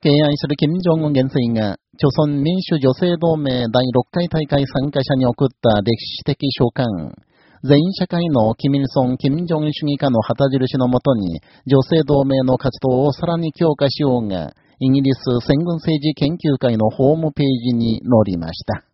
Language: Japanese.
敬愛する金正恩元帥が、朝鮮民主女性同盟第6回大会参加者に送った歴史的書簡、全社会のキミルソン・キム・ジョン主義家の旗印のもとに、女性同盟の活動をさらに強化しようが、イギリス戦軍政治研究会のホームページに載りました。